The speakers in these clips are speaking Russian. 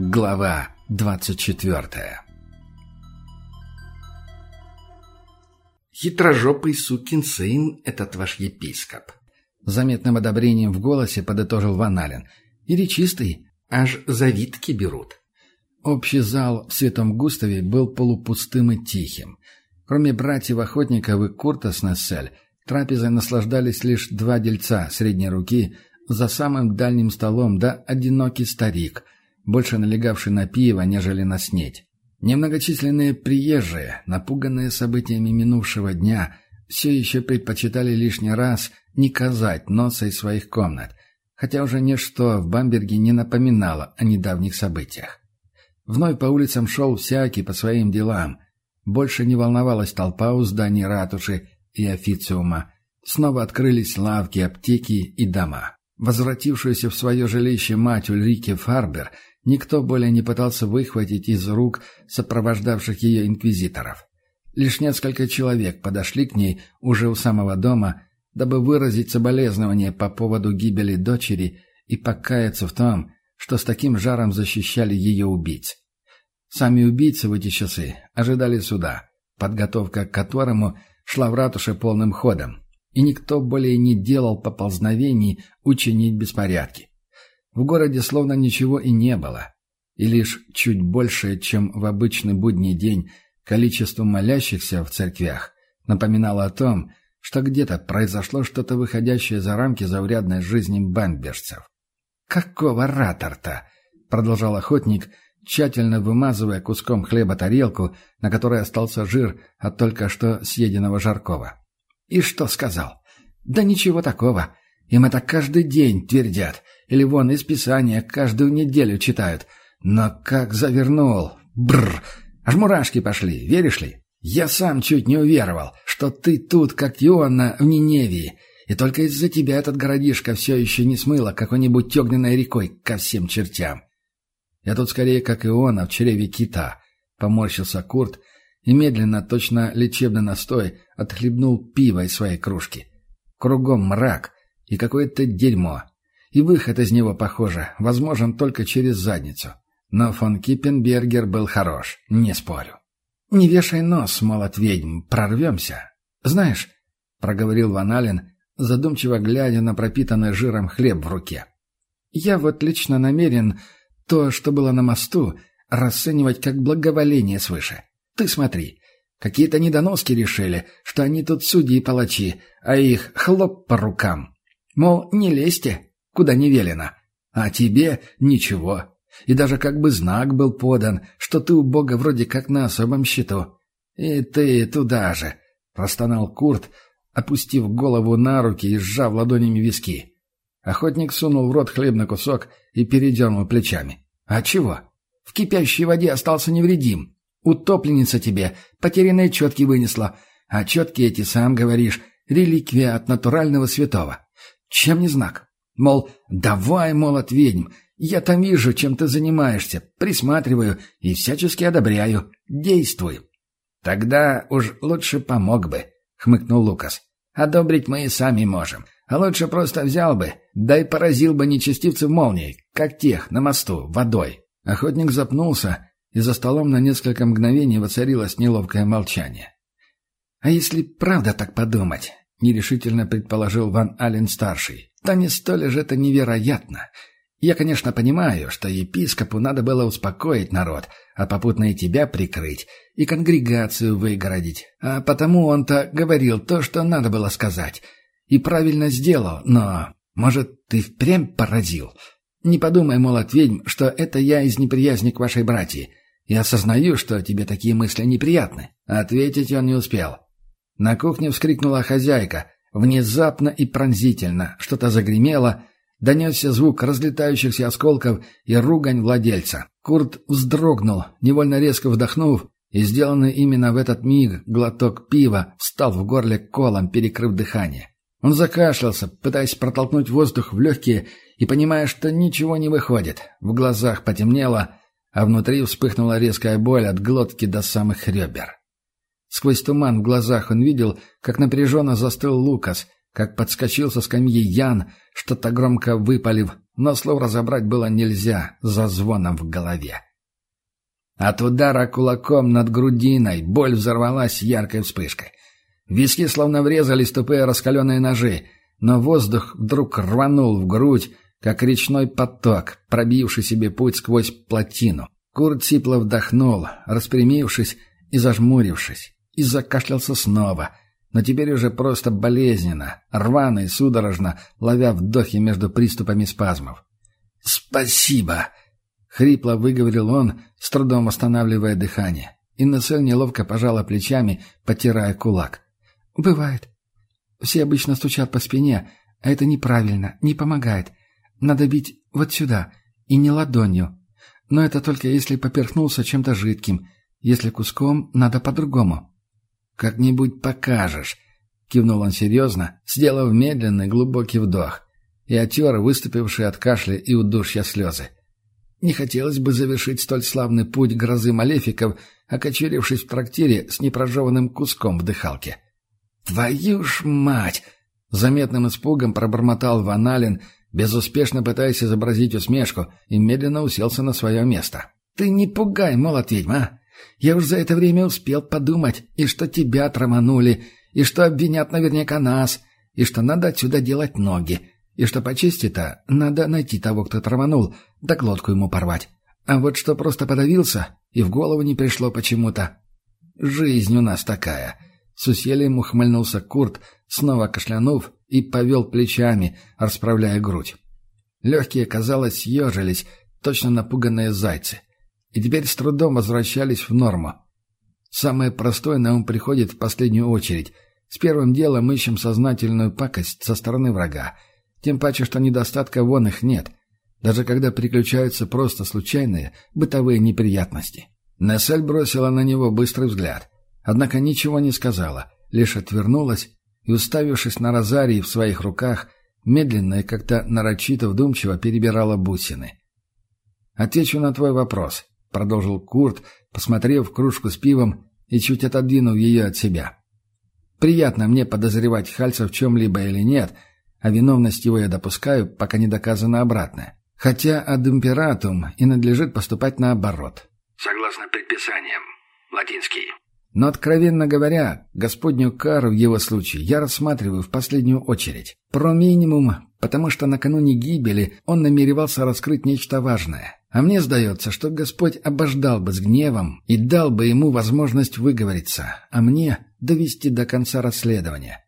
Глава двадцать четвертая «Хитрожопый сукин сын этот ваш епископ!» Заметным одобрением в голосе подытожил Ван Ален. «И речистый, аж завитки берут». Общий зал в Святом Густаве был полупустым и тихим. Кроме братьев Охотников и Курта с Нессель, трапезой наслаждались лишь два дельца средней руки, за самым дальним столом да одинокий старик, больше налегавший на пиво, нежели на снедь. Немногочисленные приезжие, напуганные событиями минувшего дня, все еще предпочитали лишний раз не казать носа из своих комнат, хотя уже ничто в Бамберге не напоминало о недавних событиях. Вновь по улицам шел всякий по своим делам. Больше не волновалась толпа у зданий ратуши и официума. Снова открылись лавки, аптеки и дома. Возвратившуюся в свое жилище мать Ульрике Фарбер никто более не пытался выхватить из рук сопровождавших ее инквизиторов. Лишь несколько человек подошли к ней уже у самого дома, дабы выразить соболезнование по поводу гибели дочери и покаяться в том, что с таким жаром защищали ее убийц. Сами убийцы в эти часы ожидали суда, подготовка к которому шла в ратуше полным ходом, и никто более не делал поползновений учинить беспорядки. В городе словно ничего и не было, и лишь чуть больше, чем в обычный будний день, количество молящихся в церквях напоминало о том, что где-то произошло что-то выходящее за рамки заурядной жизни бамбежцев. «Какого ратор-то?» — продолжал охотник, тщательно вымазывая куском хлеба тарелку, на которой остался жир от только что съеденного жаркого. «И что сказал?» «Да ничего такого. Им это каждый день твердят. Или вон из Писания каждую неделю читают. Но как завернул! Бррр! Аж мурашки пошли, веришь ли? Я сам чуть не уверовал, что ты тут, как Иоанна в Ниневии, и только из-за тебя этот городишко все еще не смыло какой-нибудь огненной рекой ко всем чертям. Я тут скорее, как и он, а в чреве кита. Поморщился Курт и медленно, точно лечебный настой, отхлебнул пиво из своей кружки. Кругом мрак и какое-то дерьмо. И выход из него, похоже, возможен только через задницу. Но фон Киппенбергер был хорош, не спорю. «Не вешай нос, молот ведьм, прорвемся. Знаешь, — проговорил Ван Ален, задумчиво глядя на пропитанный жиром хлеб в руке. «Я вот лично намерен то, что было на мосту, расценивать как благоволение свыше. Ты смотри, какие-то недоноски решили, что они тут судьи и палачи, а их хлоп по рукам. Мол, не лезьте, куда не велено. А тебе ничего. И даже как бы знак был подан, что ты у Бога вроде как на особом счету. И ты туда же, — простонал Курт, — опустив голову на руки и сжав ладонями виски. Охотник сунул в рот хлебный кусок и передернул плечами. «А чего? В кипящей воде остался невредим. Утопленница тебе потерянные четки вынесла, а четки эти, сам говоришь, реликвия от натурального святого. Чем не знак? Мол, давай, молот ведьм, я там вижу, чем ты занимаешься, присматриваю и всячески одобряю. Действуй. Тогда уж лучше помог бы, — хмыкнул Лукас. Одобрить мы и сами можем. А лучше просто взял бы, да и поразил бы нечестивцев молнией, как тех, на мосту, водой. Охотник запнулся, и за столом на несколько мгновений воцарилось неловкое молчание. «А если правда так подумать?» — нерешительно предположил Ван Ален-старший. «То не столь же это невероятно. Я, конечно, понимаю, что епископу надо было успокоить народ, а попутно и тебя прикрыть, и конгрегацию выгородить. А потому он-то говорил то, что надо было сказать. И правильно сделал, но, может, ты впрямь поразил? Не подумай, мол, от ведьм, что это я из неприязни к вашей братьи. Я осознаю, что тебе такие мысли неприятны. Ответить он не успел. На кухне вскрикнула хозяйка. Внезапно и пронзительно. Что-то загремело, Донесся звук разлетающихся осколков и ругань владельца. Курт вздрогнул, невольно резко вдохнув, и сделанный именно в этот миг глоток пива встал в горле колом, перекрыв дыхание. Он закашлялся, пытаясь протолкнуть воздух в легкие и понимая, что ничего не выходит. В глазах потемнело, а внутри вспыхнула резкая боль от глотки до самых ребер. Сквозь туман в глазах он видел, как напряженно застыл Лукас — как подскочил со скамьи Ян, что-то громко выпалив, но слов разобрать было нельзя за звоном в голове. От удара кулаком над грудиной боль взорвалась яркой вспышкой. Виски словно врезались тупые раскаленные ножи, но воздух вдруг рванул в грудь, как речной поток, пробивший себе путь сквозь плотину. Курт сипло вдохнул, распрямившись и зажмурившись, и закашлялся снова, но теперь уже просто болезненно, рвано и судорожно, ловя вдохи между приступами спазмов. «Спасибо!» — хрипло выговорил он, с трудом восстанавливая дыхание. И Нессель неловко пожала плечами, потирая кулак. «Бывает. Все обычно стучат по спине, а это неправильно, не помогает. Надо бить вот сюда, и не ладонью. Но это только если поперхнулся чем-то жидким. Если куском, надо по-другому. «Как-нибудь покажешь», — кивнул он серьезно, сделав медленный глубокий вдох и отер выступившие от кашля и удушья слезы. Не хотелось бы завершить столь славный путь грозы малефиков, окочурившись в трактире с непрожеванным куском в дыхалке. «Твою ж мать!» — заметным испугом пробормотал Ван Ален, безуспешно пытаясь изобразить усмешку, и медленно уселся на свое место. «Ты не пугай, молот ведьма, а! Я уж за это время успел подумать, и что тебя троманули, и что обвинят наверняка нас, и что надо отсюда делать ноги, и что по чести-то надо найти того, кто троманул, да глотку ему порвать. А вот что просто подавился, и в голову не пришло почему-то. Жизнь у нас такая». С усилием ухмыльнулся Курт, снова кашлянув, и повел плечами, расправляя грудь. Легкие, казалось, съежились, точно напуганные зайцы, и теперь с трудом возвращались в норму. Самое простое на ум приходит в последнюю очередь. С первым делом ищем сознательную пакость со стороны врага. Тем паче, что недостатка вон их нет, даже когда приключаются просто случайные бытовые неприятности. Нессель бросила на него быстрый взгляд, однако ничего не сказала, лишь отвернулась и, уставившись на розарий в своих руках, медленно и как-то нарочито вдумчиво перебирала бусины. «Отвечу на твой вопрос», — продолжил Курт, посмотрев в кружку с пивом и чуть отодвинув ее от себя. «Приятно мне подозревать Хальца в чем-либо или нет, а виновность его я допускаю, пока не доказано обратное. Хотя ad imperatum и надлежит поступать наоборот». «Согласно предписаниям. Латинский». Но, откровенно говоря, господню кару в его случае я рассматриваю в последнюю очередь. Про минимум, потому что накануне гибели он намеревался раскрыть нечто важное. А мне сдается, что Господь обождал бы с гневом и дал бы ему возможность выговориться, а мне довести до конца расследования.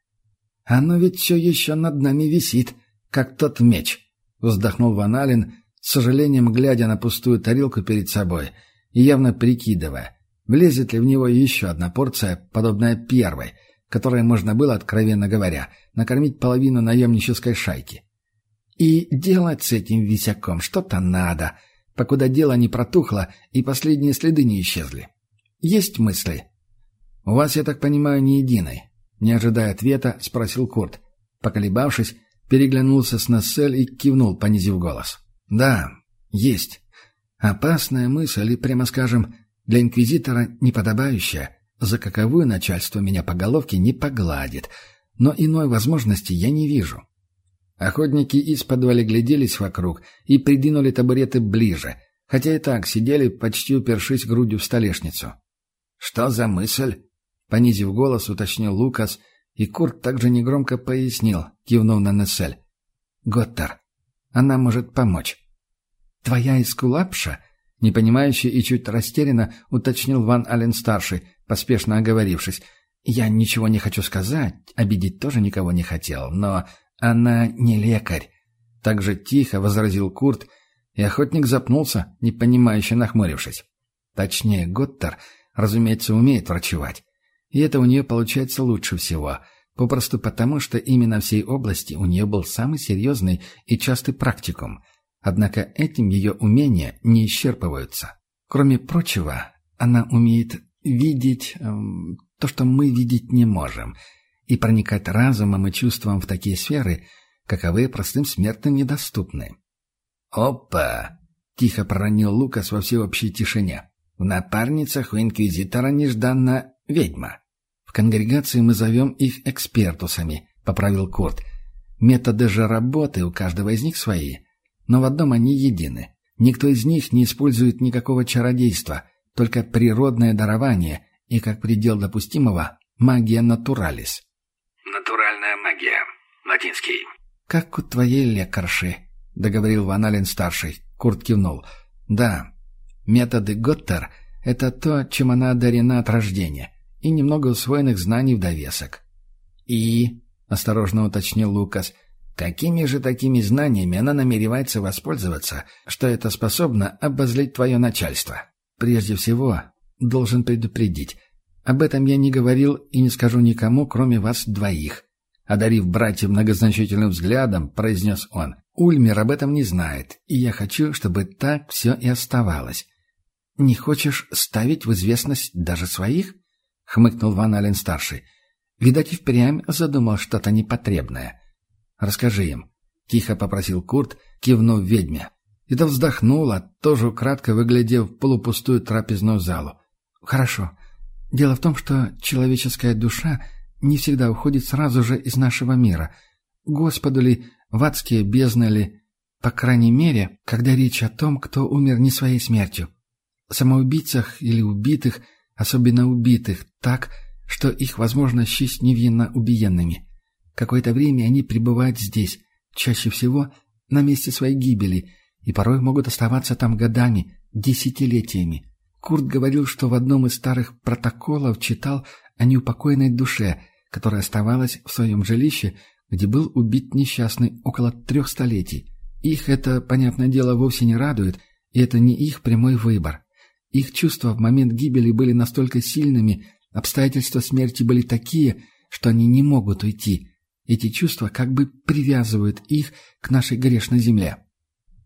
«Оно ведь все еще над нами висит, как тот меч», — вздохнул Ван Ален, с сожалением глядя на пустую тарелку перед собой и явно прикидывая — Влезет ли в него еще одна порция, подобная первой, которой можно было, откровенно говоря, накормить половину наемнической шайки? И делать с этим висяком что-то надо, покуда дело не протухло и последние следы не исчезли. Есть мысли? У вас, я так понимаю, не единой. Не ожидая ответа, спросил Курт. Поколебавшись, переглянулся с Нассель и кивнул, понизив голос. «Да, есть. Опасная мысль и, прямо скажем, для инквизитора неподобающая, за каковую начальство меня по головке не погладит, но иной возможности я не вижу. Охотники из подвали гляделись вокруг и придвинули табуреты ближе, хотя и так сидели, почти упершись грудью в столешницу. «Что за мысль?» — понизив голос, уточнил Лукас, и Курт также негромко пояснил, кивнув на Нессель. «Готтер, она может помочь». «Твоя искулапша?» Непонимающе и чуть растерянно уточнил Ван Ален-старший, поспешно оговорившись. «Я ничего не хочу сказать, обидеть тоже никого не хотел, но она не лекарь». Так же тихо возразил Курт, и охотник запнулся, непонимающе нахмурившись. Точнее, Готтер, разумеется, умеет врачевать. И это у нее получается лучше всего, попросту потому, что именно в всей области у нее был самый серьезный и частый практикум — Однако этим ее умения не исчерпываются. Кроме прочего, она умеет видеть эм, то, что мы видеть не можем, и проникать разумом и чувством в такие сферы, каковые простым смертным недоступны. «Опа!» — тихо проронил Лукас во всеобщей тишине. «В напарницах у инквизитора нежданно ведьма. В конгрегации мы зовем их экспертусами», — поправил Курт. «Методы же работы у каждого из них свои». но в одном они едины. Никто из них не использует никакого чародейства, только природное дарование и, как предел допустимого, магия натуралис. Магия. Латинский. «Как у твоей лекарши», — договорил Ваналин-старший. Курт кивнул. «Да, методы Готтер — это то, чем она одарена от рождения, и немного усвоенных знаний в довесок». «И?» — осторожно уточнил Лукас. «Какими же такими знаниями она намеревается воспользоваться, что это способно обозлить твое начальство?» «Прежде всего, должен предупредить. Об этом я не говорил и не скажу никому, кроме вас двоих. Одарив братьев многозначительным взглядом, произнес он. «Ульмер об этом не знает, и я хочу, чтобы так все и оставалось». «Не хочешь ставить в известность даже своих?» — хмыкнул Ван Ален-старший. «Видать, и впрямь задумал что-то непотребное. Расскажи им», — тихо попросил Курт, кивнув ведьме. И то вздохнула, тоже кратко выглядев в полупустую трапезную залу. «Хорошо. Дело в том, что человеческая душа — не всегда уходит сразу же из нашего мира. Господу ли, в адские бездны ли, по крайней мере, когда речь о том, кто умер не своей смертью. Самоубийцах или убитых, особенно убитых, так, что их возможно счесть невинно убиенными. Какое-то время они пребывают здесь, чаще всего на месте своей гибели, и порой могут оставаться там годами, десятилетиями. Курт говорил, что в одном из старых протоколов читал о неупокоенной душе, которая оставалась в своем жилище, где был убит несчастный около трех столетий. Их это, понятное дело, вовсе не радует, и это не их прямой выбор. Их чувства в момент гибели были настолько сильными, обстоятельства смерти были такие, что они не могут уйти. Эти чувства как бы привязывают их к нашей грешной земле.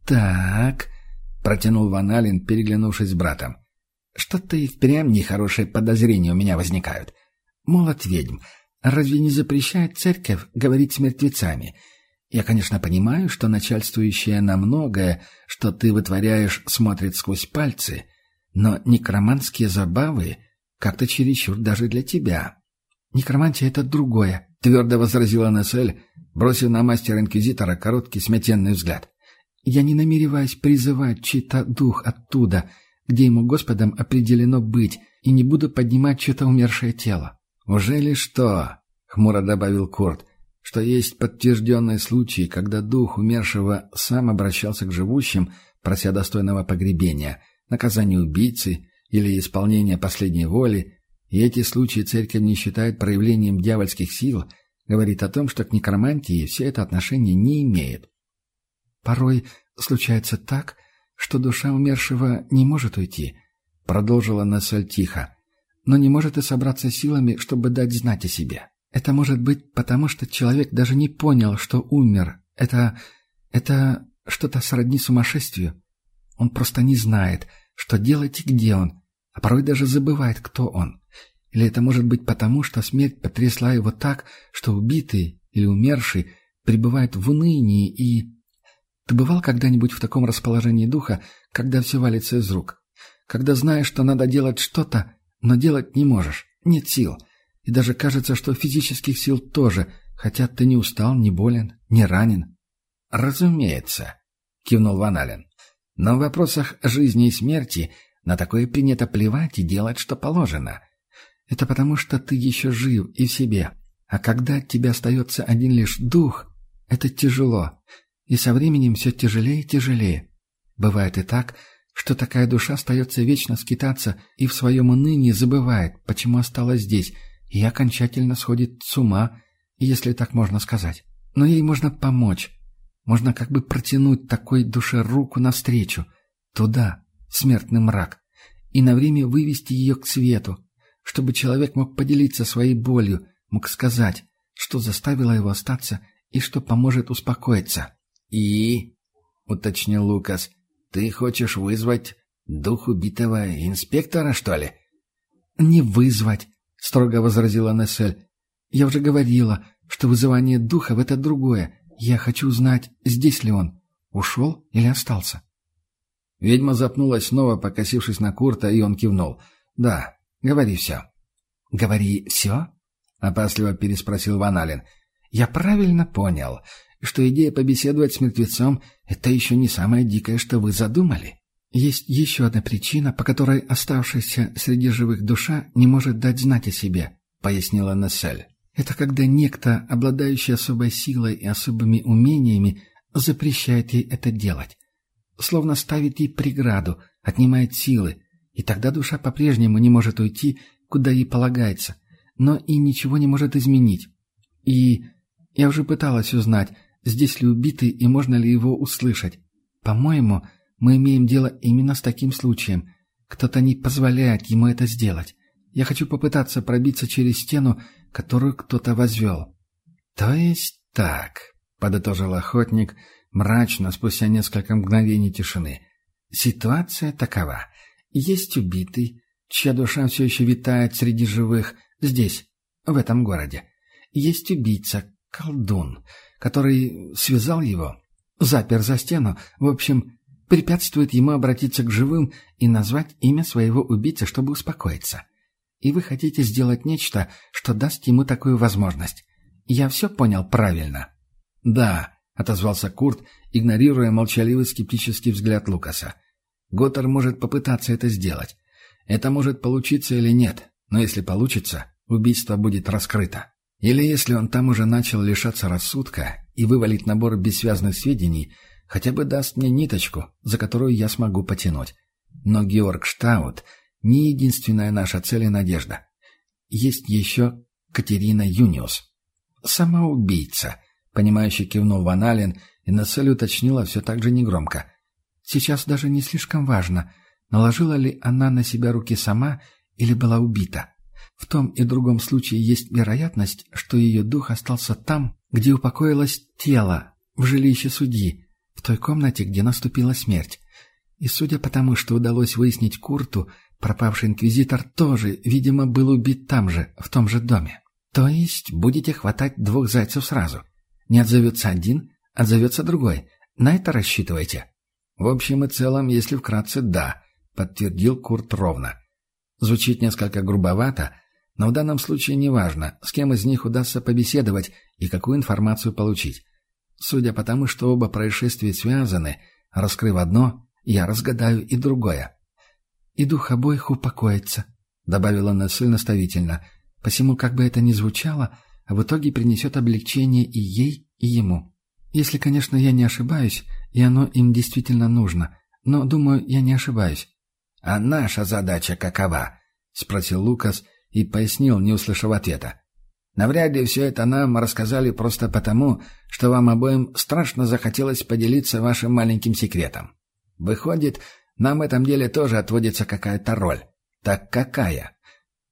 «Так», — протянул Ван Ален, переглянувшись с братом, — «что-то и впрямь нехорошие подозрения у меня возникают. Молот ведьм, Разве не запрещает церковь говорить с мертвецами? Я, конечно, понимаю, что начальствующая на многое, что ты вытворяешь, смотрит сквозь пальцы, но некроманские забавы как-то чересчур даже для тебя. Некромантия — это другое, — твердо возразила Нессель, бросив на мастера-инквизитора короткий смятенный взгляд. Я не намереваюсь призывать чей-то дух оттуда, где ему Господом определено быть, и не буду поднимать чье-то умершее тело. «Уже ли что?» — хмуро добавил Корт, что есть подтвержденные случаи, когда дух умершего сам обращался к живущим, прося достойного погребения, наказания убийцы или исполнения последней воли, и эти случаи церковь не считает проявлением дьявольских сил, говорит о том, что к некромантии все это отношение не имеет. «Порой случается так, что душа умершего не может уйти», — продолжила Насаль тихо но не может и собраться силами, чтобы дать знать о себе. Это может быть потому, что человек даже не понял, что умер. Это... это что-то сродни сумасшествию. Он просто не знает, что делать и где он, а порой даже забывает, кто он. Или это может быть потому, что смерть потрясла его так, что убитый или умерший пребывает в унынии и... Ты бывал когда-нибудь в таком расположении духа, когда все валится из рук? Когда знаешь, что надо делать что-то, но делать не можешь, нет сил. И даже кажется, что физических сил тоже, хотя ты не устал, не болен, не ранен. «Разумеется», — кивнул Ван Ален. «Но в вопросах жизни и смерти на такое принято плевать и делать, что положено. Это потому, что ты еще жив и в себе. А когда от тебя остается один лишь дух, это тяжело. И со временем все тяжелее и тяжелее. Бывает и так, что такая душа остается вечно скитаться и в своем унынии забывает, почему осталась здесь, и окончательно сходит с ума, если так можно сказать. Но ей можно помочь. Можно как бы протянуть такой душе руку навстречу, туда, смертный мрак, и на время вывести ее к свету, чтобы человек мог поделиться своей болью, мог сказать, что заставило его остаться и что поможет успокоиться. «И?» — уточнил Лукас — ты хочешь вызвать дух убитого инспектора, что ли? Не вызвать, строго возразила Нессель. Я уже говорила, что вызывание духов — это другое. Я хочу узнать, здесь ли он. Ушел или остался? Ведьма запнулась снова, покосившись на Курта, и он кивнул. «Да, говори все». «Говори все?» — опасливо переспросил Ваналин. «Я правильно понял, что идея побеседовать с мертвецом — это еще не самое дикое, что вы задумали. Есть еще одна причина, по которой оставшаяся среди живых душа не может дать знать о себе, — пояснила Нессель. Это когда некто, обладающий особой силой и особыми умениями, запрещает ей это делать. Словно ставит ей преграду, отнимает силы, и тогда душа по-прежнему не может уйти, куда ей полагается, но и ничего не может изменить. И я уже пыталась узнать, здесь ли убитый и можно ли его услышать. По-моему, мы имеем дело именно с таким случаем. Кто-то не позволяет ему это сделать. Я хочу попытаться пробиться через стену, которую кто-то возвел. — То есть так, — подытожил охотник, мрачно, спустя несколько мгновений тишины. — Ситуация такова. Есть убитый, чья душа все еще витает среди живых, здесь, в этом городе. Есть убийца, колдун, который связал его, запер за стену, в общем, препятствует ему обратиться к живым и назвать имя своего убийцы, чтобы успокоиться. И вы хотите сделать нечто, что даст ему такую возможность. Я все понял правильно? Да, отозвался Курт, игнорируя молчаливый скептический взгляд Лукаса. Готтер может попытаться это сделать. Это может получиться или нет, но если получится, убийство будет раскрыто. Или если он там уже начал лишаться рассудка и вывалит набор бессвязных сведений, хотя бы даст мне ниточку, за которую я смогу потянуть. Но Георг Штаут — не единственная наша цель и надежда. Есть еще Катерина Юниус. «Самоубийца», — понимающе кивнул Ван Ален, и на цель уточнила все так же негромко. «Сейчас даже не слишком важно, наложила ли она на себя руки сама или была убита. В том и другом случае есть вероятность, что ее дух остался там, где упокоилось тело, в жилище судьи, в той комнате, где наступила смерть. И судя по тому, что удалось выяснить Курту, пропавший инквизитор тоже, видимо, был убит там же, в том же доме. То есть будете хватать двух зайцев сразу. Не отзовется один, отзовется другой. На это рассчитывайте. В общем и целом, если вкратце, да, подтвердил Курт ровно. Звучит несколько грубовато, но в данном случае неважно, с кем из них удастся побеседовать и какую информацию получить. Судя по тому, что оба происшествия связаны, раскрыв одно, я разгадаю и другое. «И дух обоих упокоится», — добавила Нессель наставительно, «посему, как бы это ни звучало, в итоге принесет облегчение и ей, и ему. Если, конечно, я не ошибаюсь, и оно им действительно нужно, но, думаю, я не ошибаюсь». «А наша задача какова?» — спросил Лукас и пояснил, не услышав ответа. Навряд ли все это нам рассказали просто потому, что вам обоим страшно захотелось поделиться вашим маленьким секретом. Выходит, нам в этом деле тоже отводится какая-то роль. Так какая?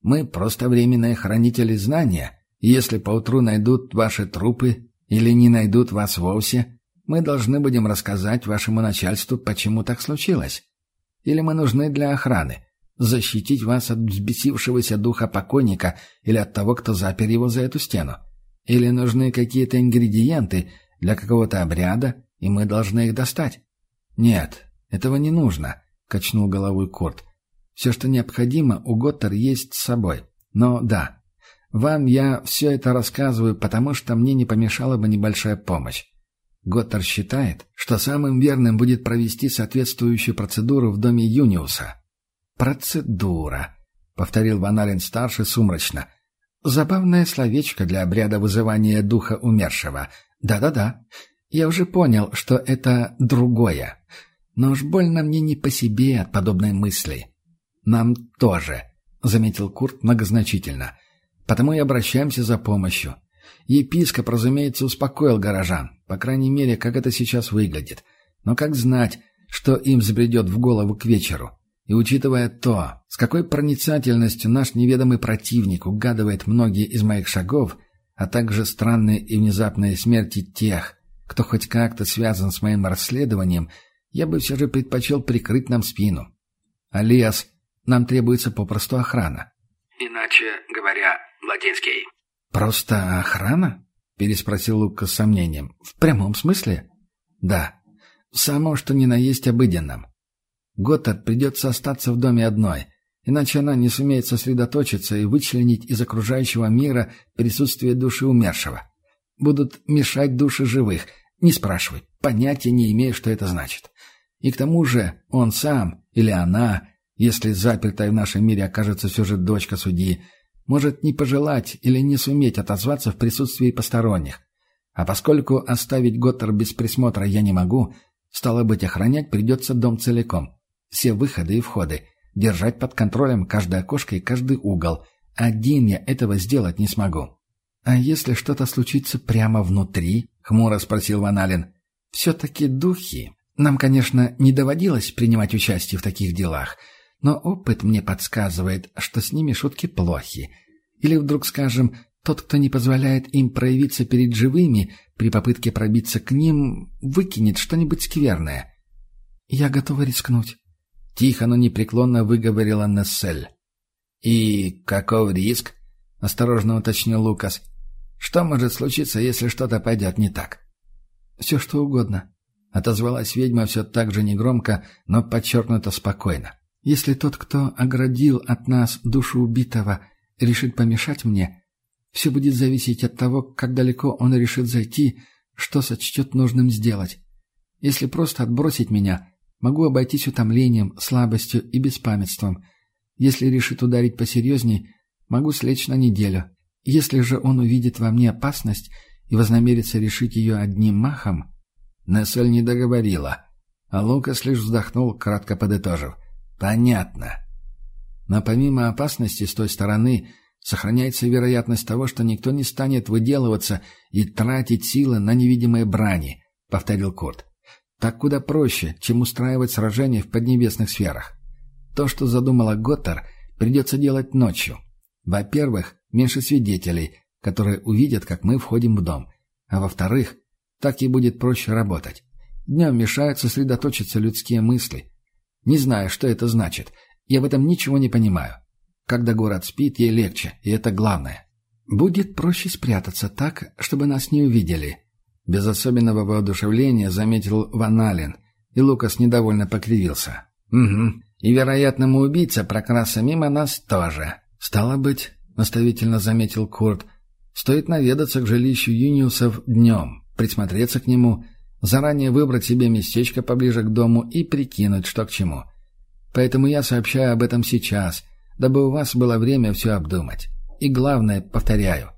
Мы просто временные хранители знания, и если поутру найдут ваши трупы или не найдут вас вовсе, мы должны будем рассказать вашему начальству, почему так случилось. Или мы нужны для охраны, защитить вас от взбесившегося духа покойника или от того, кто запер его за эту стену. Или нужны какие-то ингредиенты для какого-то обряда, и мы должны их достать. Нет, этого не нужно, качнул головой Курт. Все, что необходимо, у Готтер есть с собой. Но да, вам я все это рассказываю, потому что мне не помешала бы небольшая помощь. Готтер считает, что самым верным будет провести соответствующую процедуру в доме Юниуса. «Процедура», — повторил Ваналин-старший сумрачно. «Забавное словечко для обряда вызывания духа умершего. Да-да-да. Я уже понял, что это другое. Но уж больно мне не по себе от подобной мысли». «Нам тоже», — заметил Курт многозначительно. «Потому и обращаемся за помощью. Епископ, разумеется, успокоил горожан. По крайней мере, как это сейчас выглядит. Но как знать, что им забредет в голову к вечеру?» И учитывая то, с какой проницательностью наш неведомый противник угадывает многие из моих шагов, а также странные и внезапные смерти тех, кто хоть как-то связан с моим расследованием, я бы все же предпочел прикрыть нам спину. Алиас, нам требуется попросту охрана. Иначе говоря, Владинский. Просто охрана? Переспросил Лука с сомнением. В прямом смысле? Да. Само, что ни на есть обыденном. Готтард придется остаться в доме одной, иначе она не сумеет сосредоточиться и вычленить из окружающего мира присутствие души умершего. Будут мешать души живых, Не спрашивай, понятия не имею, что это значит. И к тому же он сам или она, если запертая в нашем мире окажется все же дочка судьи, может не пожелать или не суметь отозваться в присутствии посторонних. А поскольку оставить Готтер без присмотра я не могу, стало быть, охранять придется дом целиком. Все выходы и входы, держать под контролем каждое окошко и каждый угол. Один я этого сделать не смогу. «А если что-то случится прямо внутри?» — хмуро спросил Ван Ален. «Все-таки духи. Нам, конечно, не доводилось принимать участие в таких делах, но опыт мне подсказывает, что с ними шутки плохи. Или вдруг, скажем, тот, кто не позволяет им проявиться перед живыми, при попытке пробиться к ним, выкинет что-нибудь скверное. Я готова рискнуть. Тихо, но непреклонно выговорила Нессель. «И каков риск?» — осторожно уточнил Лукас. «Что может случиться, если что-то пойдет не так?» «Все что угодно», — отозвалась ведьма все так же негромко, но подчеркнуто спокойно. «Если тот, кто оградил от нас душу убитого, решит помешать мне, все будет зависеть от того, как далеко он решит зайти, что сочтет нужным сделать. Если просто отбросить меня, могу обойтись утомлением, слабостью и беспамятством. Если решит ударить посерьезней, могу слечь на неделю. Если же он увидит во мне опасность и вознамерится решить ее одним махом... Нессель не договорила, а Лукас лишь вздохнул, кратко подытожив. «Понятно». Но помимо опасности с той стороны сохраняется вероятность того, что никто не станет выделываться и тратить силы на невидимые брани, — повторил Курт. Так куда проще, чем устраивать сражения в поднебесных сферах. То, что задумала Готтер, придется делать ночью. Во-первых, меньше свидетелей, которые увидят, как мы входим в дом. А во-вторых, так и будет проще работать. Днем мешают сосредоточиться людские мысли. Не знаю, что это значит. Я в этом ничего не понимаю. Когда город спит, ей легче, и это главное. Будет проще спрятаться так, чтобы нас не увидели. Без особенного воодушевления заметил Ван Ален, и Лукас недовольно покривился. «Угу. И вероятному убийца прокрасся мимо нас тоже. Стало быть, — наставительно заметил Курт, — стоит наведаться к жилищу Юниусов днем, присмотреться к нему, заранее выбрать себе местечко поближе к дому и прикинуть, что к чему. Поэтому я сообщаю об этом сейчас, дабы у вас было время все обдумать. И главное, повторяю,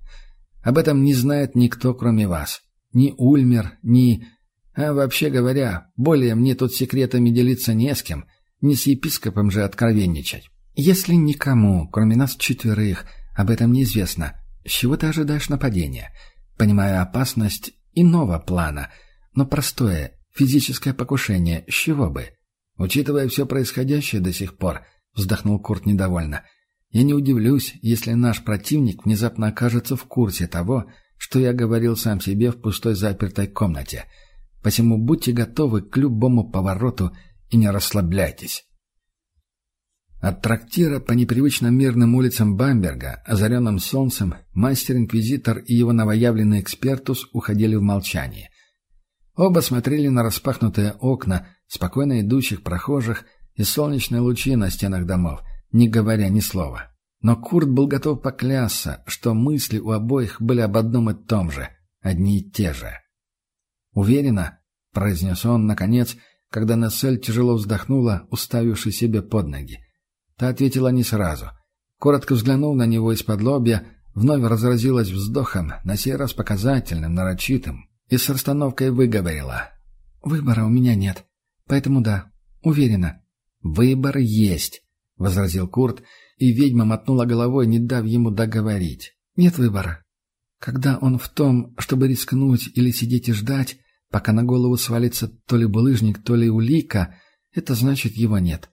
об этом не знает никто, кроме вас. Ни Ульмер, ни... А вообще говоря, более мне тут секретами делиться не с кем, не с епископом же откровенничать. Если никому, кроме нас четверых, об этом неизвестно, с чего ты ожидаешь нападения? Понимаю опасность иного плана, но простое, физическое покушение, с чего бы? Учитывая все происходящее до сих пор, — вздохнул Курт недовольно. «Я не удивлюсь, если наш противник внезапно окажется в курсе того, что я говорил сам себе в пустой запертой комнате. Посему будьте готовы к любому повороту и не расслабляйтесь». От трактира по непривычно мирным улицам Бамберга, озаренным солнцем, мастер-инквизитор и его новоявленный экспертус уходили в молчание. Оба смотрели на распахнутые окна, спокойно идущих прохожих и солнечные лучи на стенах домов, не говоря ни слова. Но Курт был готов поклясться, что мысли у обоих были об одном и том же, одни и те же. «Уверена?» — произнес он, наконец, когда Нессель тяжело вздохнула, уставивши себе под ноги. Та ответила не сразу. Коротко взглянув на него из-под лобья, вновь разразилась вздохом, на сей раз показательным, нарочитым, и с расстановкой выговорила. «Выбора у меня нет, поэтому да, уверена, «Выбор есть», — возразил Курт, и ведьма мотнула головой, не дав ему договорить. «Нет выбора. Когда он в том, чтобы рискнуть или сидеть и ждать, пока на голову свалится то ли булыжник, то ли улика, это значит его нет.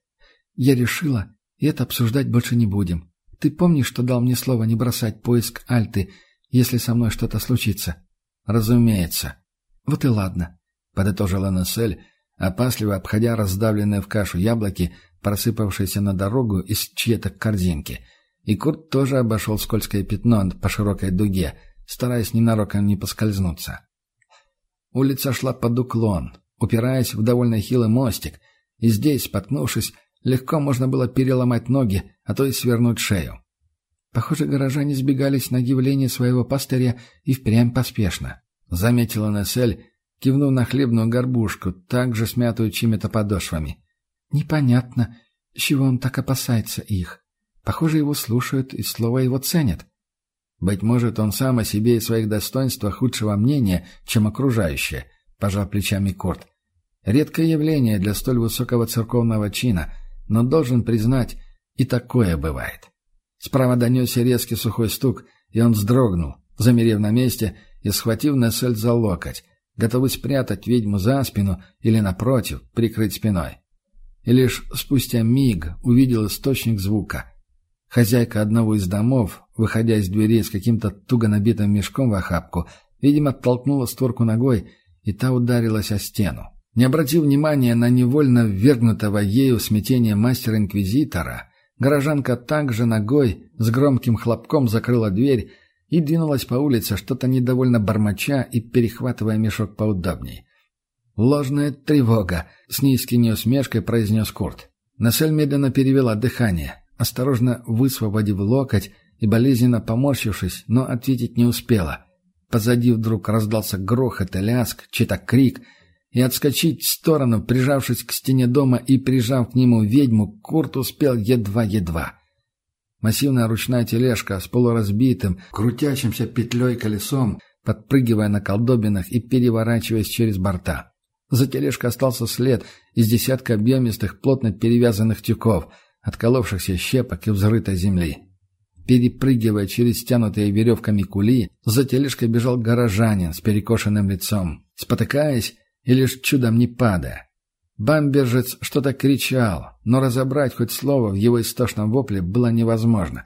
Я решила, и это обсуждать больше не будем. Ты помнишь, что дал мне слово не бросать поиск Альты, если со мной что-то случится?» «Разумеется». «Вот и ладно», — подытожила Нессель, опасливо обходя раздавленные в кашу яблоки, просыпавшиеся на дорогу из чьей-то корзинки. И Курт тоже обошел скользкое пятно по широкой дуге, стараясь ненароком не поскользнуться. Улица шла под уклон, упираясь в довольно хилый мостик, и здесь, споткнувшись, легко можно было переломать ноги, а то и свернуть шею. Похоже, горожане сбегались на явление своего пастыря и впрямь поспешно, — заметила Нессель, кивнув на хлебную горбушку, также смятую чьими-то подошвами. «Непонятно, чего он так опасается их. Похоже, его слушают и слово его ценят. Быть может, он сам о себе и своих достоинствах худшего мнения, чем окружающие», — пожал плечами Курт. «Редкое явление для столь высокого церковного чина, но должен признать, и такое бывает». Справа донесся резкий сухой стук, и он вздрогнул, замерев на месте и схватив Нессель за локоть, готовый спрятать ведьму за спину или, напротив, прикрыть спиной. И лишь спустя миг увидел источник звука. Хозяйка одного из домов, выходя из дверей с каким-то туго набитым мешком в охапку, видимо, толкнула створку ногой, и та ударилась о стену. Не обратив внимания на невольно ввергнутого ею смятение мастера-инквизитора, Горожанка также ногой с громким хлопком закрыла дверь и двинулась по улице, что-то недовольно бормоча и перехватывая мешок поудобней. «Ложная тревога», — с низкой неусмешкой произнес Курт. Насель медленно перевела дыхание, осторожно высвободив локоть и болезненно поморщившись, но ответить не успела. Позади вдруг раздался грохот и ляск, чей-то крик — и отскочить в сторону, прижавшись к стене дома и прижав к нему ведьму, Курт успел едва-едва. Массивная ручная тележка с полуразбитым, крутящимся петлей колесом, подпрыгивая на колдобинах и переворачиваясь через борта. За тележкой остался след из десятка объемистых, плотно перевязанных тюков, отколовшихся щепок и взрытой земли. Перепрыгивая через стянутые веревками кули, за тележкой бежал горожанин с перекошенным лицом. Спотыкаясь, и лишь чудом не падая. Бамбержец что-то кричал, но разобрать хоть слово в его истошном вопле было невозможно.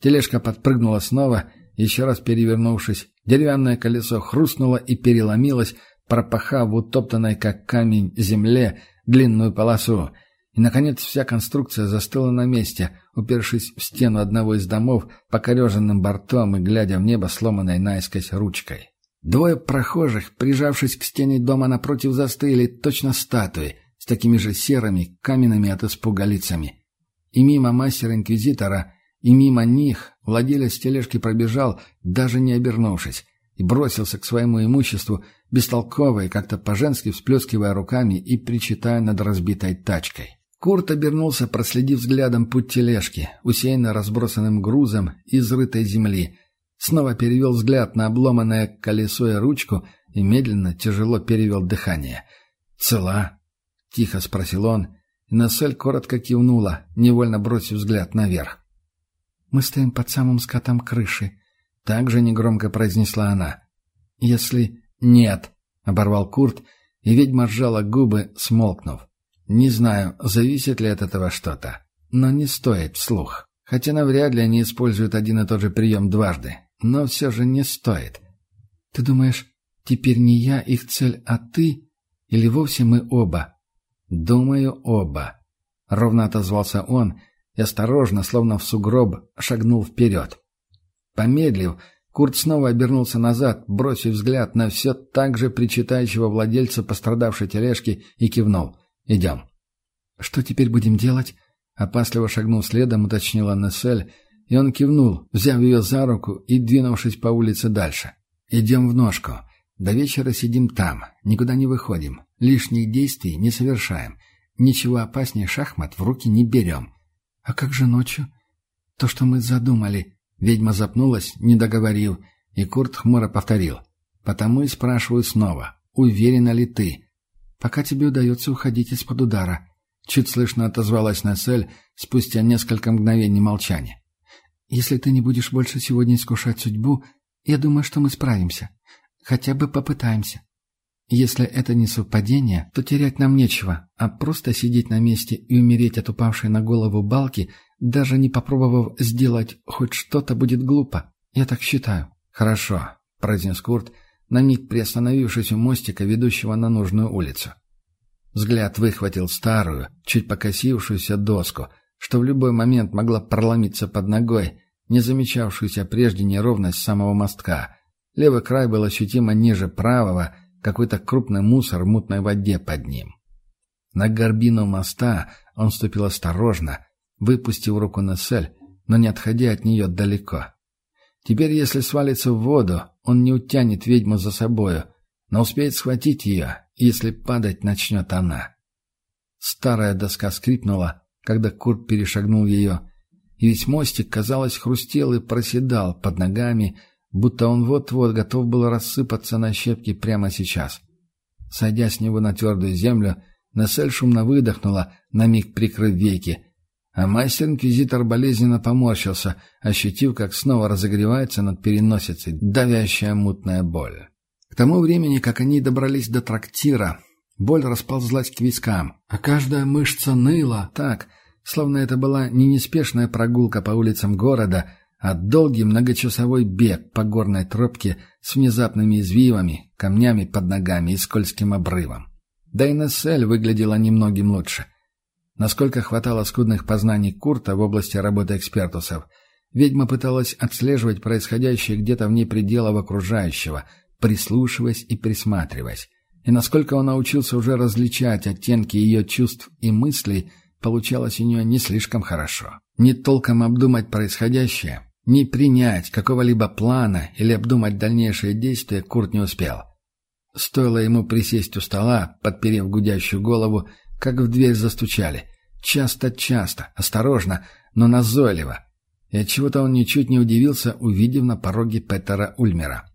Тележка подпрыгнула снова, еще раз перевернувшись, деревянное колесо хрустнуло и переломилось, пропахав в утоптанной как камень земле длинную полосу. И, наконец, вся конструкция застыла на месте, упершись в стену одного из домов, покореженным бортом и глядя в небо сломанной наискось ручкой. Двое прохожих, прижавшись к стене дома напротив, застыли, точно статуи, с такими же серыми, каменными от испуга лицами. И мимо мастера-инквизитора, и мимо них владелец тележки пробежал, даже не обернувшись, и бросился к своему имуществу, бестолково и как-то по-женски всплескивая руками и причитая над разбитой тачкой. Курт обернулся, проследив взглядом путь тележки, усеянный разбросанным грузом изрытой земли, Снова перевел взгляд на обломанное колесо и ручку и медленно, тяжело перевел дыхание. «Цела?» — тихо спросил он, и Насель коротко кивнула, невольно бросив взгляд наверх. «Мы стоим под самым скатом крыши», — также негромко произнесла она. «Если...» «Нет», — оборвал Курт, и ведьма сжала губы, смолкнув. «Не знаю, зависит ли от этого что-то, но не стоит вслух. Хотя навряд ли они используют один и тот же прием дважды но все же не стоит. Ты думаешь, теперь не я их цель, а ты? Или вовсе мы оба? Думаю, оба. Ровно отозвался он и осторожно, словно в сугроб, шагнул вперед. Помедлив, Курт снова обернулся назад, бросив взгляд на все так же причитающего владельца пострадавшей тележки и кивнул. «Идем». «Что теперь будем делать?» Опасливо шагнул следом, уточнила Нессель, и он кивнул, взяв ее за руку и двинувшись по улице дальше. «Идем в ножку. До вечера сидим там, никуда не выходим, лишних действий не совершаем, ничего опаснее шахмат в руки не берем». «А как же ночью?» «То, что мы задумали». Ведьма запнулась, не договорив, и Курт хмуро повторил. «Потому и спрашиваю снова, уверена ли ты?» «Пока тебе удается уходить из-под удара», — чуть слышно отозвалась Насель спустя несколько мгновений молчания. Если ты не будешь больше сегодня искушать судьбу, я думаю, что мы справимся. Хотя бы попытаемся. Если это не совпадение, то терять нам нечего, а просто сидеть на месте и умереть от упавшей на голову балки, даже не попробовав сделать хоть что-то, будет глупо. Я так считаю. Хорошо, произнес Курт, на миг приостановившись у мостика, ведущего на нужную улицу. Взгляд выхватил старую, чуть покосившуюся доску — что в любой момент могла проломиться под ногой, не замечавшуюся прежде неровность самого мостка. Левый край был ощутимо ниже правого, какой-то крупный мусор в мутной воде под ним. На горбину моста он ступил осторожно, выпустив руку на сель, но не отходя от нее далеко. Теперь, если свалится в воду, он не утянет ведьму за собою, но успеет схватить ее, если падать начнет она. Старая доска скрипнула, когда Курт перешагнул ее, и весь мостик, казалось, хрустел и проседал под ногами, будто он вот-вот готов был рассыпаться на щепки прямо сейчас. Сойдя с него на твердую землю, Нессель шумно выдохнула, на миг прикрыв веки, а мастер-инквизитор болезненно поморщился, ощутив, как снова разогревается над переносицей давящая мутная боль. К тому времени, как они добрались до трактира, боль расползлась к вискам, а каждая мышца ныла так, словно это была не неспешная прогулка по улицам города, а долгий многочасовой бег по горной тропке с внезапными извивами, камнями под ногами и скользким обрывом. Да и Нессель выглядела немногим лучше. Насколько хватало скудных познаний Курта в области работы экспертусов, ведьма пыталась отслеживать происходящее где-то вне пределов окружающего, прислушиваясь и присматриваясь. И насколько он научился уже различать оттенки ее чувств и мыслей, получалось у нее не слишком хорошо. Не толком обдумать происходящее, не принять какого-либо плана или обдумать дальнейшие действия Курт не успел. Стоило ему присесть у стола, подперев гудящую голову, как в дверь застучали. Часто-часто, осторожно, но назойливо. И отчего-то он ничуть не удивился, увидев на пороге Петера Ульмера.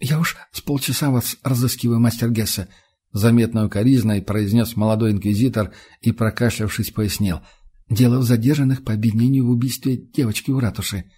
«Я уж с полчаса вас разыскиваю, мастер Гессе», — заметно укоризной произнес молодой инквизитор и, прокашлявшись, пояснил. «Дело в задержанных по обвинению в убийстве девочки у ратуши».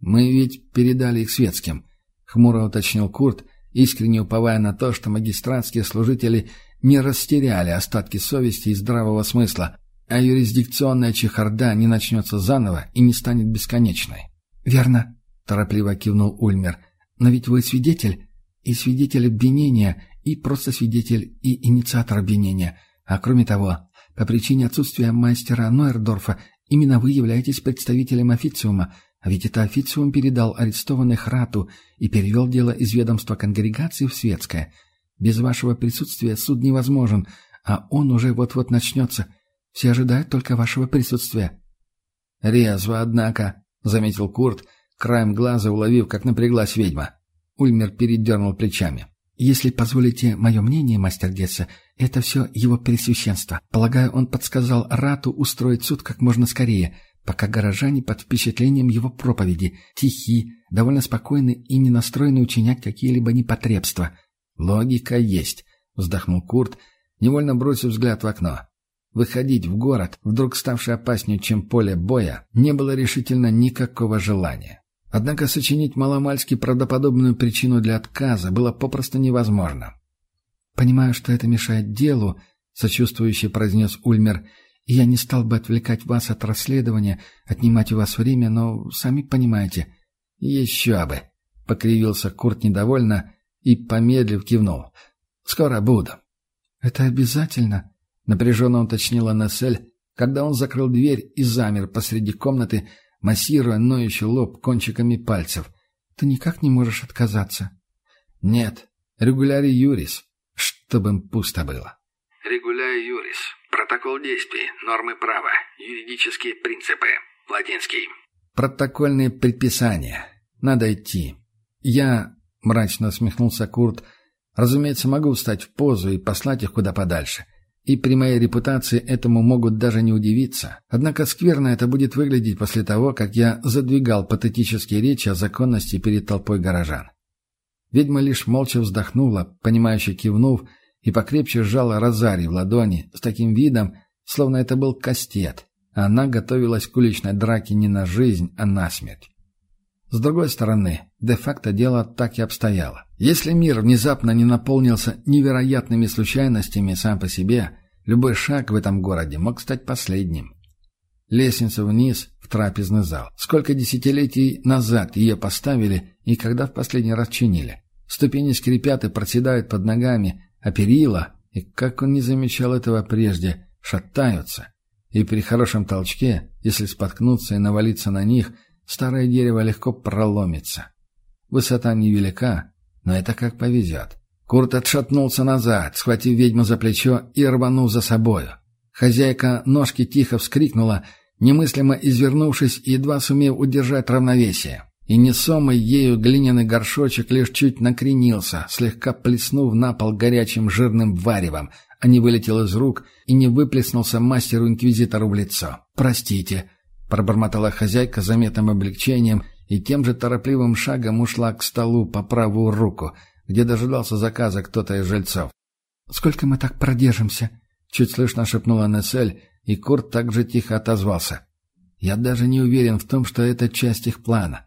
«Мы ведь передали их светским», — хмуро уточнил Курт, искренне уповая на то, что магистратские служители не растеряли остатки совести и здравого смысла, а юрисдикционная чехарда не начнется заново и не станет бесконечной. «Верно», — торопливо кивнул Ульмер. «Но ведь вы свидетель, и свидетель обвинения, и просто свидетель, и инициатор обвинения. А кроме того, по причине отсутствия мастера Нойердорфа именно вы являетесь представителем официума, а ведь это официум передал арестованных Рату и перевел дело из ведомства конгрегации в светское. Без вашего присутствия суд невозможен, а он уже вот-вот начнется. Все ожидают только вашего присутствия». «Резво, однако», — заметил Курт, краем глаза уловив, как напряглась ведьма. Ульмер передернул плечами. «Если позволите мое мнение, мастер Гесса, это все его пресвященство. Полагаю, он подсказал Рату устроить суд как можно скорее» пока горожане под впечатлением его проповеди, тихи, довольно спокойны и не настроены учинять какие-либо непотребства. «Логика есть», — вздохнул Курт, невольно бросив взгляд в окно. Выходить в город, вдруг ставший опаснее, чем поле боя, не было решительно никакого желания. Однако сочинить маломальски правдоподобную причину для отказа было попросту невозможно. «Понимаю, что это мешает делу», — сочувствующе произнес Ульмер, я не стал бы отвлекать вас от расследования, отнимать у вас время, но сами понимаете. Еще бы. Покривился Курт недовольно и, помедлив, кивнул. Скоро буду. Это обязательно? Напряженно уточнила Нессель, когда он закрыл дверь и замер посреди комнаты, массируя ноющий лоб кончиками пальцев. Ты никак не можешь отказаться? Нет. Регуляри юрис. Чтобы им пусто было. Регуляри юрис. Протокол действий, нормы права, юридические принципы. Латинский. Протокольные предписания. Надо идти. Я, мрачно усмехнулся Курт, разумеется, могу встать в позу и послать их куда подальше. И при моей репутации этому могут даже не удивиться. Однако скверно это будет выглядеть после того, как я задвигал патетические речи о законности перед толпой горожан. Ведьма лишь молча вздохнула, понимающе кивнув, и покрепче сжала розарий в ладони с таким видом, словно это был кастет, а она готовилась к уличной драке не на жизнь, а на смерть. С другой стороны, де-факто дело так и обстояло. Если мир внезапно не наполнился невероятными случайностями сам по себе, любой шаг в этом городе мог стать последним. Лестница вниз в трапезный зал. Сколько десятилетий назад ее поставили и когда в последний раз чинили. Ступени скрипят и проседают под ногами, а перила, и как он не замечал этого прежде, шатаются. И при хорошем толчке, если споткнуться и навалиться на них, старое дерево легко проломится. Высота невелика, но это как повезет. Курт отшатнулся назад, схватив ведьму за плечо и рванул за собою. Хозяйка ножки тихо вскрикнула, немыслимо извернувшись и едва сумев удержать равновесие. и несомый ею глиняный горшочек лишь чуть накренился, слегка плеснув на пол горячим жирным варевом, а не вылетел из рук и не выплеснулся мастеру-инквизитору в лицо. «Простите», — пробормотала хозяйка заметным облегчением и тем же торопливым шагом ушла к столу по правую руку, где дожидался заказа кто-то из жильцов. «Сколько мы так продержимся?» — чуть слышно шепнула Нессель, и Курт также тихо отозвался. «Я даже не уверен в том, что это часть их плана.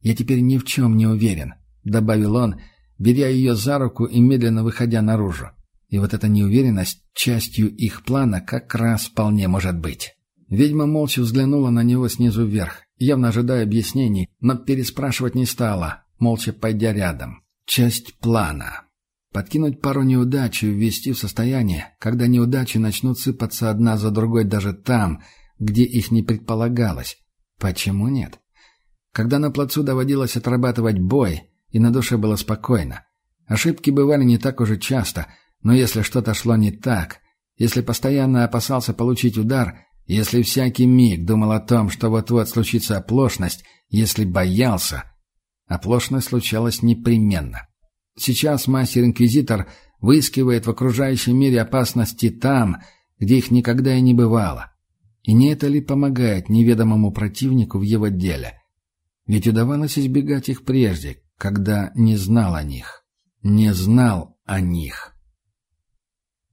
Я теперь ни в чем не уверен», — добавил он, беря ее за руку и медленно выходя наружу. И вот эта неуверенность частью их плана как раз вполне может быть. Ведьма молча взглянула на него снизу вверх, явно ожидая объяснений, но переспрашивать не стала, молча пойдя рядом. Часть плана. Подкинуть пару неудач и ввести в состояние, когда неудачи начнут сыпаться одна за другой даже там, где их не предполагалось. Почему нет? Когда на плацу доводилось отрабатывать бой, и на душе было спокойно. Ошибки бывали не так уже часто — но если что-то шло не так, если постоянно опасался получить удар, если всякий миг думал о том, что вот-вот случится оплошность, если боялся, оплошность случалась непременно. Сейчас мастер-инквизитор выискивает в окружающем мире опасности там, где их никогда и не бывало. И не это ли помогает неведомому противнику в его деле? Ведь удавалось избегать их прежде, когда не знал о них. Не знал о них.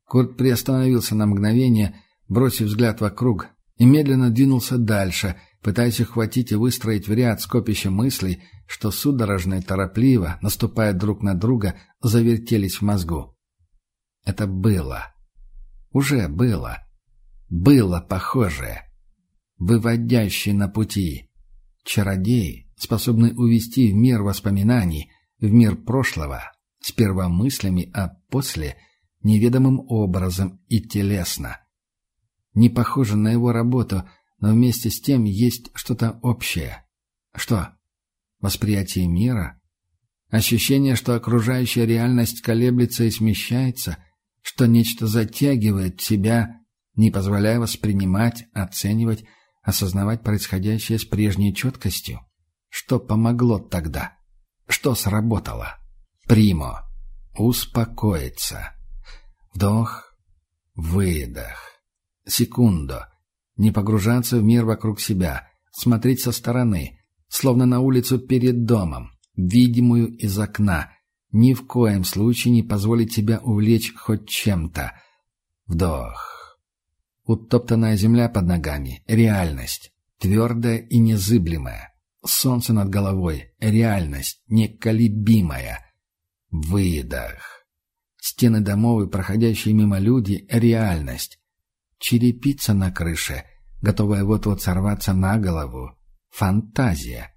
Курт приостановился на мгновение, бросив взгляд вокруг, и медленно двинулся дальше, пытаясь ухватить и выстроить в ряд скопище мыслей, что судорожно и торопливо, наступая друг на друга, завертелись в мозгу. Это было. Уже было. Было похожее. Выводящее на пути. Чародей, способный увести в мир воспоминаний, в мир прошлого, сперва мыслями, а после — неведомым образом и телесно. Не похоже на его работу, но вместе с тем есть что-то общее. Что? Восприятие мира? Ощущение, что окружающая реальность колеблется и смещается, что нечто затягивает себя, не позволяя воспринимать, оценивать, осознавать происходящее с прежней четкостью? Что помогло тогда? Что сработало? Примо. Успокоиться. Вдох, выдох. Секунду. Не погружаться в мир вокруг себя. Смотреть со стороны, словно на улицу перед домом, видимую из окна. Ни в коем случае не позволить себя увлечь хоть чем-то. Вдох. Утоптанная земля под ногами. Реальность. Твердая и незыблемая. Солнце над головой. Реальность. Неколебимая. Выдох. Стены домов и проходящие мимо люди — реальность. Черепица на крыше, готовая вот-вот сорваться на голову — фантазия.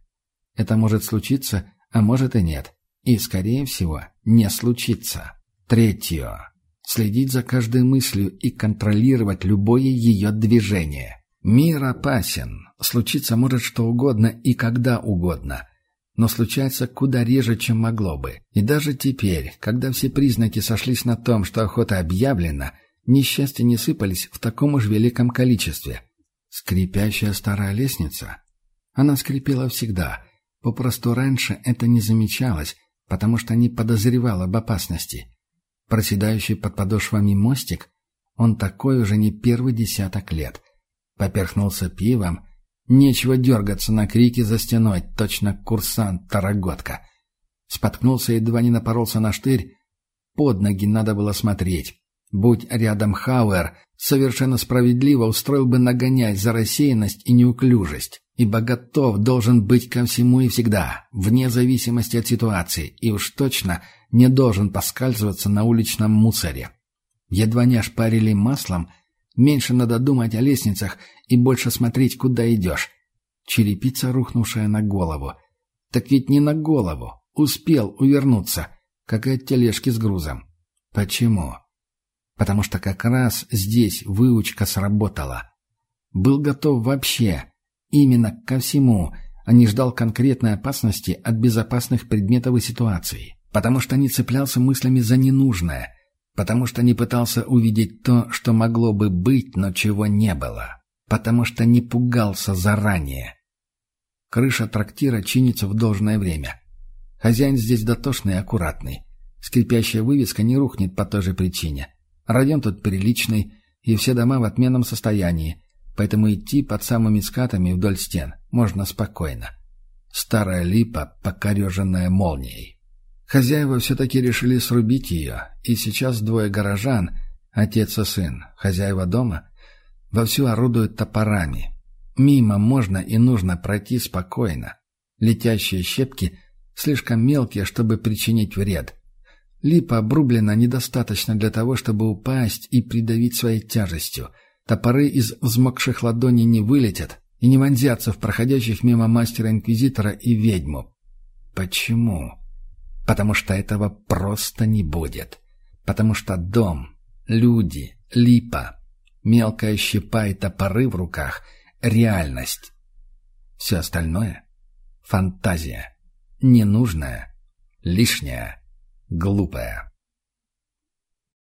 Это может случиться, а может и нет. И, скорее всего, не случится. Третье. Следить за каждой мыслью и контролировать любое ее движение. Мир опасен. Случиться может что угодно и когда угодно но случается куда реже, чем могло бы. И даже теперь, когда все признаки сошлись на том, что охота объявлена, несчастья не сыпались в таком уж великом количестве. Скрипящая старая лестница? Она скрипела всегда. Попросту раньше это не замечалось, потому что не подозревал об опасности. Проседающий под подошвами мостик, он такой уже не первый десяток лет. Поперхнулся пивом, Нечего дергаться на крики за стеной, точно курсант-тараготка. Споткнулся, едва не напоролся на штырь. Под ноги надо было смотреть. Будь рядом Хауэр, совершенно справедливо устроил бы нагонять за рассеянность и неуклюжесть, ибо готов должен быть ко всему и всегда, вне зависимости от ситуации, и уж точно не должен поскальзываться на уличном мусоре. Едва не ошпарили маслом — Меньше надо думать о лестницах и больше смотреть, куда идешь. Черепица, рухнувшая на голову. Так ведь не на голову. Успел увернуться, как и от тележки с грузом. Почему? Потому что как раз здесь выучка сработала. Был готов вообще, именно ко всему, а не ждал конкретной опасности от безопасных предметов и ситуаций. Потому что не цеплялся мыслями за ненужное – потому что не пытался увидеть то, что могло бы быть, но чего не было, потому что не пугался заранее. Крыша трактира чинится в должное время. Хозяин здесь дотошный и аккуратный. Скрипящая вывеска не рухнет по той же причине. Район тут приличный, и все дома в отменном состоянии, поэтому идти под самыми скатами вдоль стен можно спокойно. Старая липа, покореженная молнией. Хозяева все-таки решили срубить ее, и сейчас двое горожан, отец и сын, хозяева дома, вовсю орудуют топорами. Мимо можно и нужно пройти спокойно. Летящие щепки слишком мелкие, чтобы причинить вред. Липа обрублена недостаточно для того, чтобы упасть и придавить своей тяжестью. Топоры из взмокших ладоней не вылетят и не вонзятся в проходящих мимо мастера-инквизитора и ведьму. Почему? Потому что этого просто не будет. Потому что дом, люди, липа, мелкая щепа и топоры в руках — реальность. Все остальное — фантазия, ненужная, лишняя глупая.